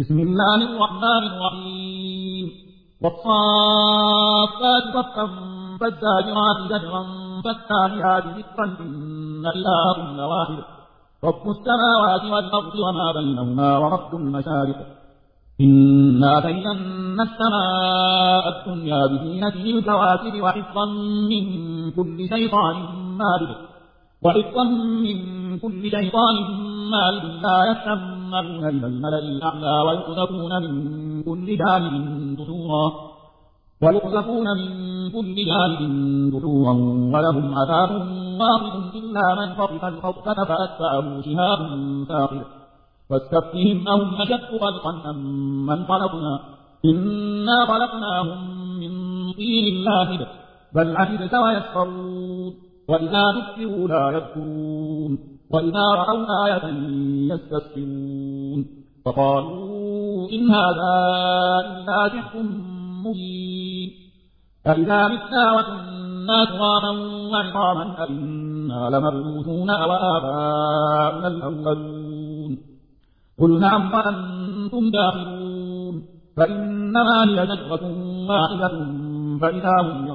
بسم الله الرحمن الرحيم. والصافات صفا فالزاجرات زجرا فالتاليات ذكرا إن إلهكم لواحد. رب السماوات والأرض وما بينهما ورب المشارق. إنا زينا السماء الدنيا بزينة الكواكب وحفظا من كل شيطان مارد. وحفظا من كل شيطان مارد لا يسمعون إلى الملأ الأعلى ويقذفون من كل جانب دحورا ويقذفون من كل جانب دحورا ولهم عذاب واحد إلا من خطف الخطفة فأتبعه شهاب ثاقب فاستفتهم أهم أشد خلقا أم من خلقنا؟ إنا خلقناهم من طين لاهب بل عجبت ويسخرون. وإذا ذكروا لا يذكرون. وإذا رأوا آية يستسخرون فقالوا إن هذا إلا سحر مبين أإذا متنا وكنا ترابا وعظاما أئنا لمبعوثون وآباؤنا الأولون قل نعم وأنتم داخلون فإنما هي شجرة واحدة فإذا هم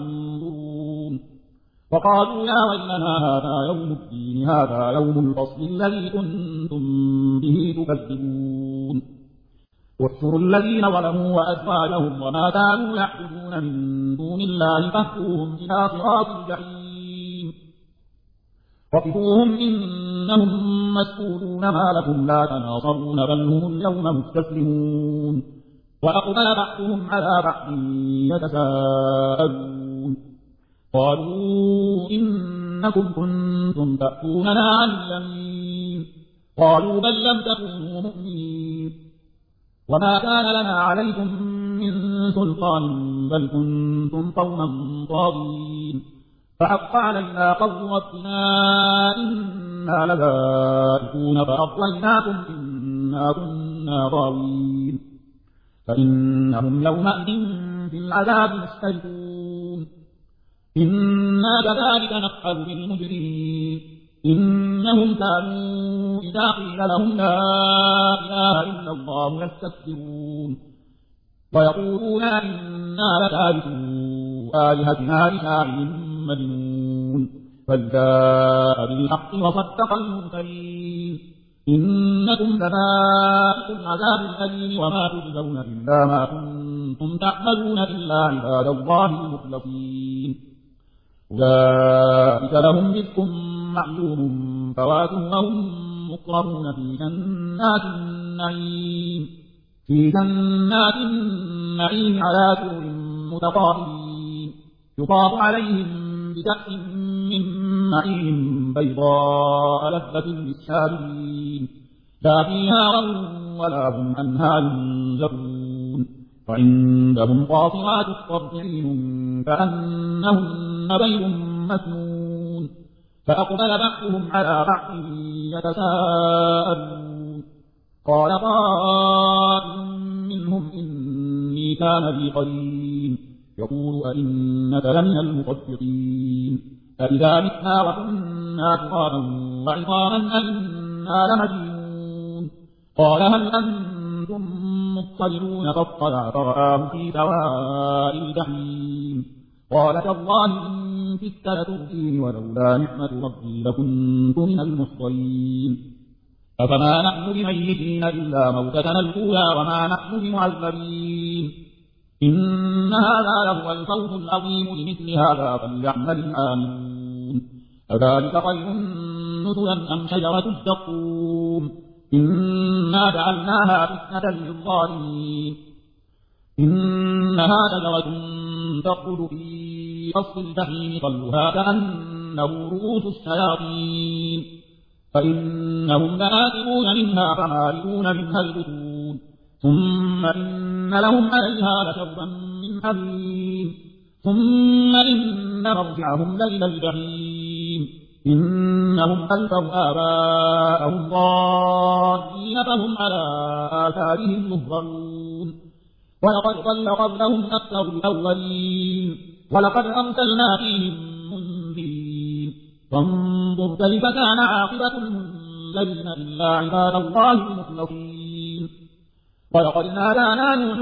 وقالوا يا ويلنا هذا يوم الدين هذا يوم الفصل الذي كنتم به تكذبون. واحشروا الذين ظلموا وأزواجهم وما كانوا يعبدون من دون الله فاهدوهم إلى صراط الجحيم. وقفوهم إنهم مسؤولون ما لكم لا تناصرون بل هم اليوم مستسلمون. وأقبل بعضهم على بعض يتساءلون. قالوا إنكم كنتم تأتوننا عن اليمين قالوا بل لم تكونوا مؤمنين. وما كان لنا عليكم من سلطان بل كنتم قوما طاغين. فحق علينا قول ربنا إنا لذائقون فأضليناكم إنا كنا غاوين فإنهم يومئذ في العذاب مشتركون إنا كذلك نفعل بالمجرمين إنهم كانوا إذا قيل لهم لا إله إلا الله يستكبرون ويقولون إنا لتاركوا آلهتنا لشاعر مجنون فجاء بالحق وصدق المرسلين إنكم لذائق العذاب الأليم وما تجزون إلا ما كنتم تعملون إلا عباد الله المخلصين أولئك لهم رزق معلوم فواكه وهم مكرمون في جنات النعيم. في جنات النعيم على سور متقابلين. يطاف عليهم بكأس من معين بيضاء لذة للشاربين لا فيها غول ولا هم عنها ينزفون. وعندهم قاصرات الطرف عين كأنهن بيض مسنون فأقبل بعضهم على بعض يتساءلون. قال قائل منهم إني كان لي قرين. يقول أئنك لمن المصدقين أئذا متنا وكنا ترابا وعظاما أئنا لمدينون قال هل أنتم مطلعون فاطلع فرآه في سواء الجحيم. قال تالله إن كدت لتردين ولولا نعمة ربي لكنت من المحضرين أفما نحن بميتين إلا موتتنا الأولى وما نحن بمعذبين. إن هذا لهو الفوز العظيم لمثل هذا فليعمل الآمنون. أذلك خير نزلا أم شجرة الزقوم. إنا جعلناها فتنة للظالمين. إنها شجرة تخرج في أصل الجحيم طلها كأنه رؤوس الشياطين. فإنهم لآكلون منها فمالئون منها البطون. ثم إن لهم عليها لشربا من حميم ثم إن مرجعهم لإلى الجحيم. إنهم ألفوا آباءهم ضالين فهم على آثارهم يهرعون ولقد ضل قبلهم أكثر الأولين ولقد أرسلنا فيهم منذرين. فانظر كيف كان عاقبة المنذرين إلا عباد الله المخلصين. ولقد نادانا نوح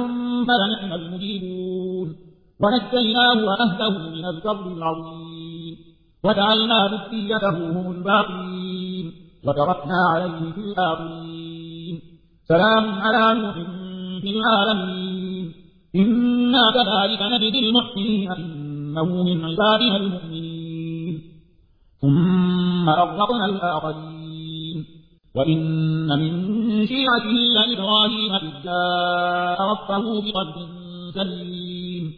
فلنعم المجيبون. ونجيناه وأهله من الكرب العظيم. وجعلنا ذريته هم الباقين. وتركنا عليه في الآخرين. سلام على نوح في العالمين. إنا كذلك نجزي المحسنين إنه من عبادنا المؤمنين. ثم أغرقنا الآخرين. وإن من شيعته لإبراهيم إذ جاء ربه بقلب سليم.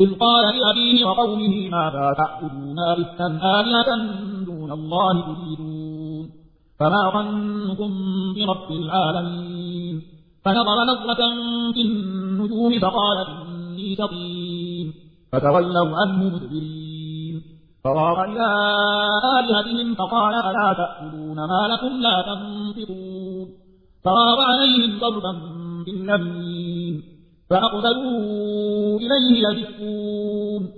إذ قال لأبيه وقومه ماذا تعبدون إفتا آلهة دون الله تريدون؟ فما ظنكم برب العالمين. فنظر نظرة في النجوم فقال إني سقيم. فتولوا عنه مدبرين. فراغ إلى آلهتهم فقال ألا تأكلون ما لكم لا تنفقون فراغ عليهم ضربا بالنمين فأقبلوا إليه يزفون.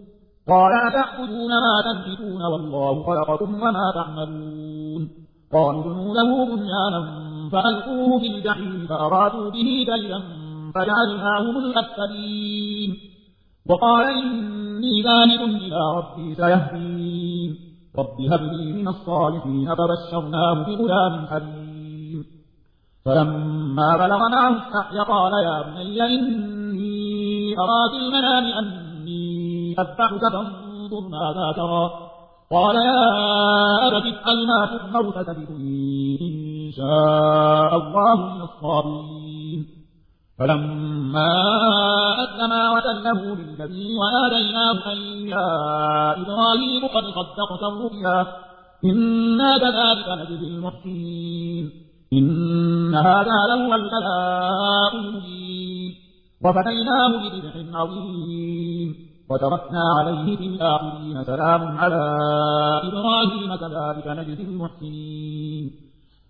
قال أتأخذون ما تنفقون والله خلقكم وما تعملون. قالوا ابنوا له بنيانا فألقوه في الجحيم فأرادوا به كيدا فجعلناهم الأسفلين. وقال إني ذاهب إلى ربي سيهدين. رب هب لي من الصالحين فبشرناه بغلام حليم. فلما بلغ معه السعي قال يا بني إني أرى في المنام أني أذبحك فانظر ماذا ترى. قال يا أبت افعل ما تؤمر فتجدني إن شاء الله من الصابرين. فلما أسلما وتله للجبين وناديناه أن يا إبراهيم قد صدقت الرؤيا. إنا كذلك نجزي المحسنين. إن هذا لهو البلاء المبين. وفتيناه بذبح عظيم. وتركنا عليه في الآخرين سلام على إبراهيم كذلك نجزي المحسنين.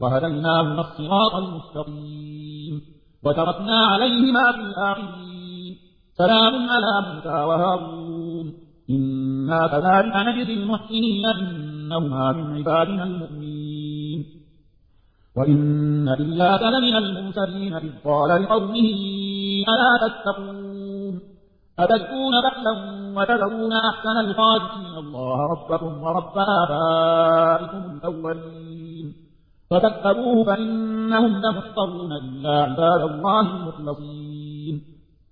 وهديناهما الصراط المستقيم وتركنا عليهما في الآخرين. سلام على موسى وهارون. إنا كذلك نجزي المحسنين إنهما من عبادنا المؤمنين. وإن إلا لمن المرسلين إذ قال لقومه ألا تتقون؟ أتدعون بحلا وتذرون أحسن الخالقين؟ الله ربكم ورب آبائكم الأولين. فكذبوه فإنهم لمحضرون إلا عباد الله المخلصين.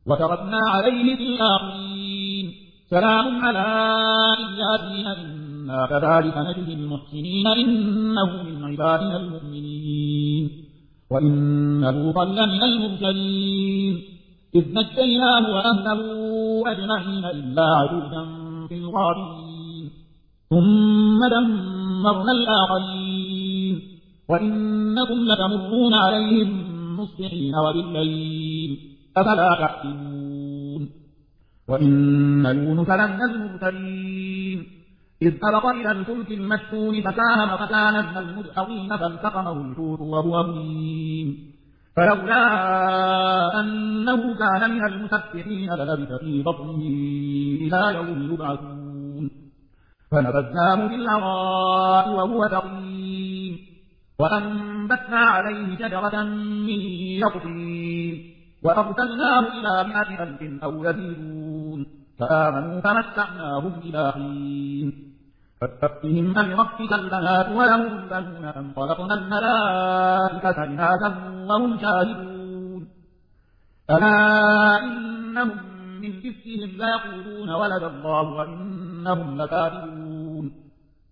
وتركنا عليه في الآخرين. سلام على إياسين إنا كذلك نجزي المحسنين إنه من عبادنا المؤمنين. وإن لوطا لمن المرسلين. إذ نجيناه وأهله أجمعين إلا عجوزا في الغابرين. ثم دمرنا الآخرين. وإنكم لتمرون عليهم مصبحين وبالليل أفلا تحسنون وإن يونس لمن المرسلين إذ أبق إلى الفلك المشحون فساهم فكان ابن المدحضين فالتقمه الحوت وهو مليم فلولا أنه كان من المسبحين للبث في بطنه إلى يوم يبعثون فنبذناه بالعراء وهو تقيم وأنبتنا عليه شجرة من يقطين وأرسلناه إلى مئة ألف أو يزيدون فآمنوا فمتعناهم إلى حين فاستفتهم ربك البنات ولهم البنون أم خلقنا الملائكة إناثا وهم شاهدون ألا إنهم من إفكهم ليقولون ولد الله وإنهم لكاذبون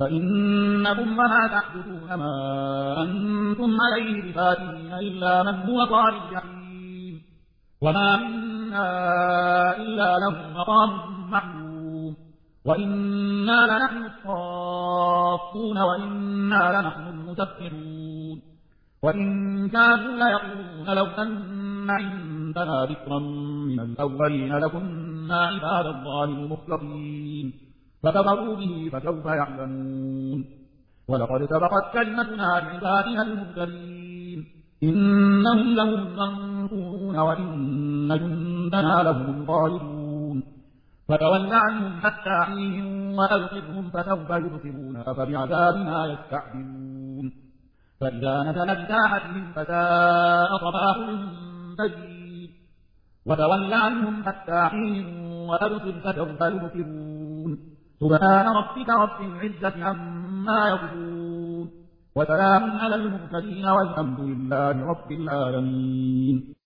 فإنكم وما تحدثون ما أنتم عليه بفاتحين إلا من هو قال الجحيم. وما منا إلا له مقام معلوم. وإنا لنحن الصافون وإنا لنحن المسبحون وإن كانوا ليقولون لو أن عندنا ذكرا من الأولين لكنا عباد الله المخلصين. فكفروا به فسوف يعلمون. ولقد سبقت كلمتنا لعبادنا المرسلين. إنهم لهم المنصورون وإن جندنا لهم الغالبون فتول عنهم حتى حين وأبصرهم فسوف يبصرون أفبعذابنا يستعجلون. فإذا نزل بساحتهم فساء صباح المنتجين وتول عنهم حتى حين وأبصر فسوف يبصرون سبحان ربك رب العزة عما يصفون وسلام على المرسلين والحمد لله رب العالمين.